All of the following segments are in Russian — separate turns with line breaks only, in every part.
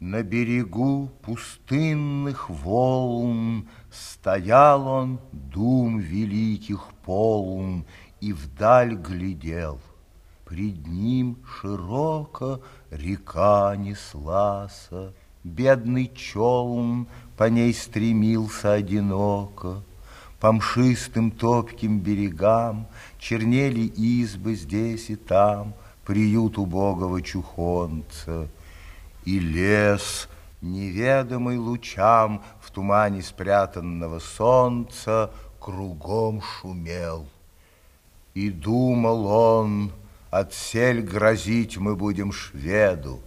На берегу пустынных волн Стоял он, дум великих полн, И вдаль глядел. Пред ним широко река неслася, Бедный челн по ней стремился одиноко. По мшистым топким берегам Чернели избы здесь и там, Приют убогого чухонца. И лес, неведомый лучам, В тумане спрятанного солнца Кругом шумел. И думал он, Отсель грозить мы будем шведу.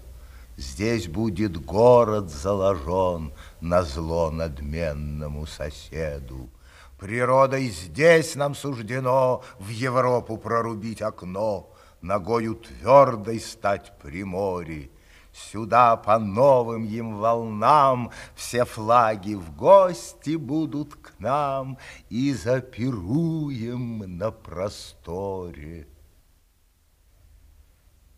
Здесь будет город заложен на зло надменному соседу. Природой здесь нам суждено в Европу прорубить окно, Ногою твердой стать при море. Сюда по новым им волнам Все флаги в гости будут к нам И запируем на просторе.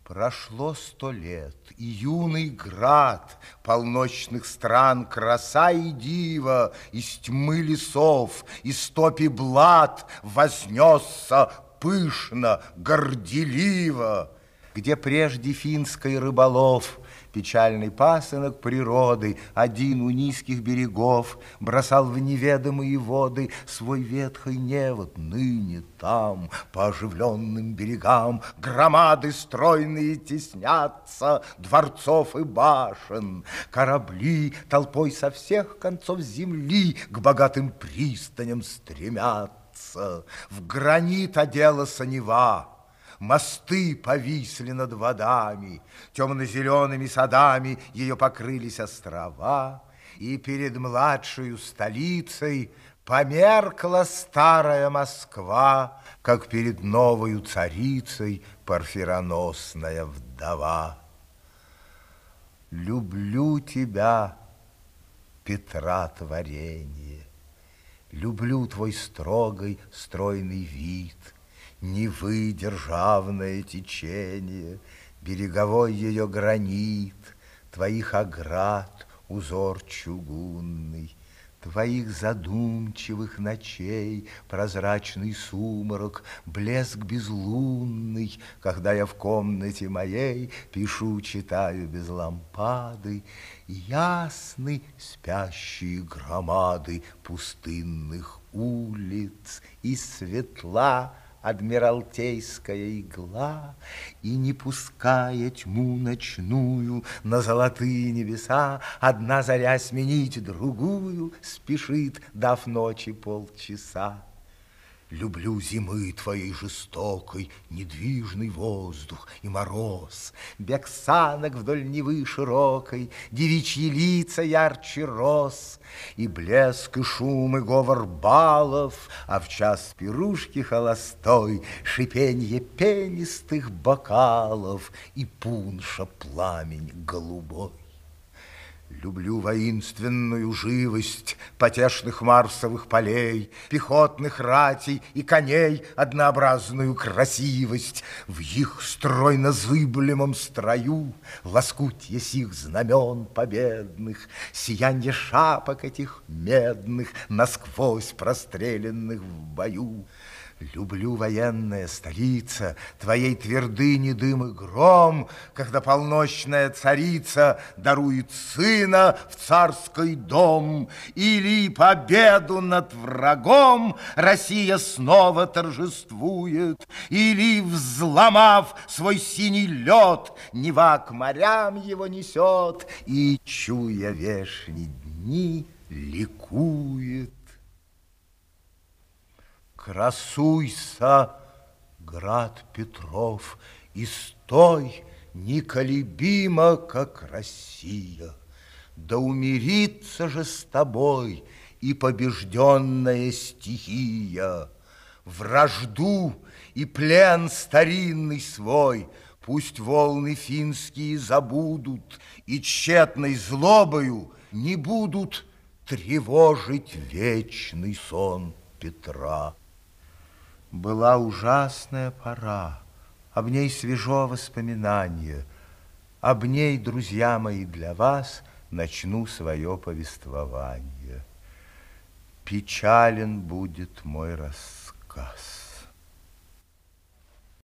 Прошло сто лет, и юный град Полночных стран краса и дива Из тьмы лесов, из топи блат Вознесся пышно, горделиво, Где прежде финской рыболов Печальный пасынок природы, Один у низких берегов, Бросал в неведомые воды Свой ветхий невод ныне там, По оживленным берегам, Громады стройные теснятся Дворцов и башен, Корабли толпой со всех концов земли К богатым пристаням стремятся. В гранит оделась Нева, Мосты повисли над водами, темно-зелеными садами ее покрылись острова, и перед младшей столицей померкла старая Москва, как перед новою царицей парфироносная вдова. Люблю тебя, Петра творение, люблю твой строгой стройный вид — Невы державное течение, Береговой ее гранит, Твоих оград узор чугунный, Твоих задумчивых ночей Прозрачный сумрак, блеск безлунный, Когда я в комнате моей Пишу, читаю без лампады, Ясны спящие громады Пустынных улиц и светла адмиралтейская игла, И не пуская тьму ночную на золотые небеса, Одна заря сменить другую спешит, дав ночи полчаса. Люблю зимы твоей жестокой, недвижный воздух и мороз, Бег санок вдоль Невы широкой, девичьи лица ярче роз, И блеск, и шум, и говор балов, А в час пирушки холостой Шипенье пенистых бокалов И пунша пламень голубой. Люблю воинственную живость потешных марсовых полей, пехотных ратей и коней однообразную красивость. В их стройно зыблемом строю лоскутье сих знамен победных, сиянье шапок этих медных, насквозь простреленных в бою. Люблю военная столица, Твоей твердыни дым и гром, Когда полночная царица Дарует сына в царский дом, Или победу над врагом Россия снова торжествует, Или, взломав свой синий лед, Нева к морям его несет, И, чуя вешние дни, ликует. Красуйся, град Петров, и стой неколебимо, как Россия. Да умирится же с тобой и побежденная стихия. Вражду и плен старинный свой Пусть волны финские забудут, И тщетной злобою не будут Тревожить вечный сон Петра. Была ужасная пора, об ней свежо воспоминание. об ней, друзья мои, для вас начну свое повествование. Печален будет мой рассказ.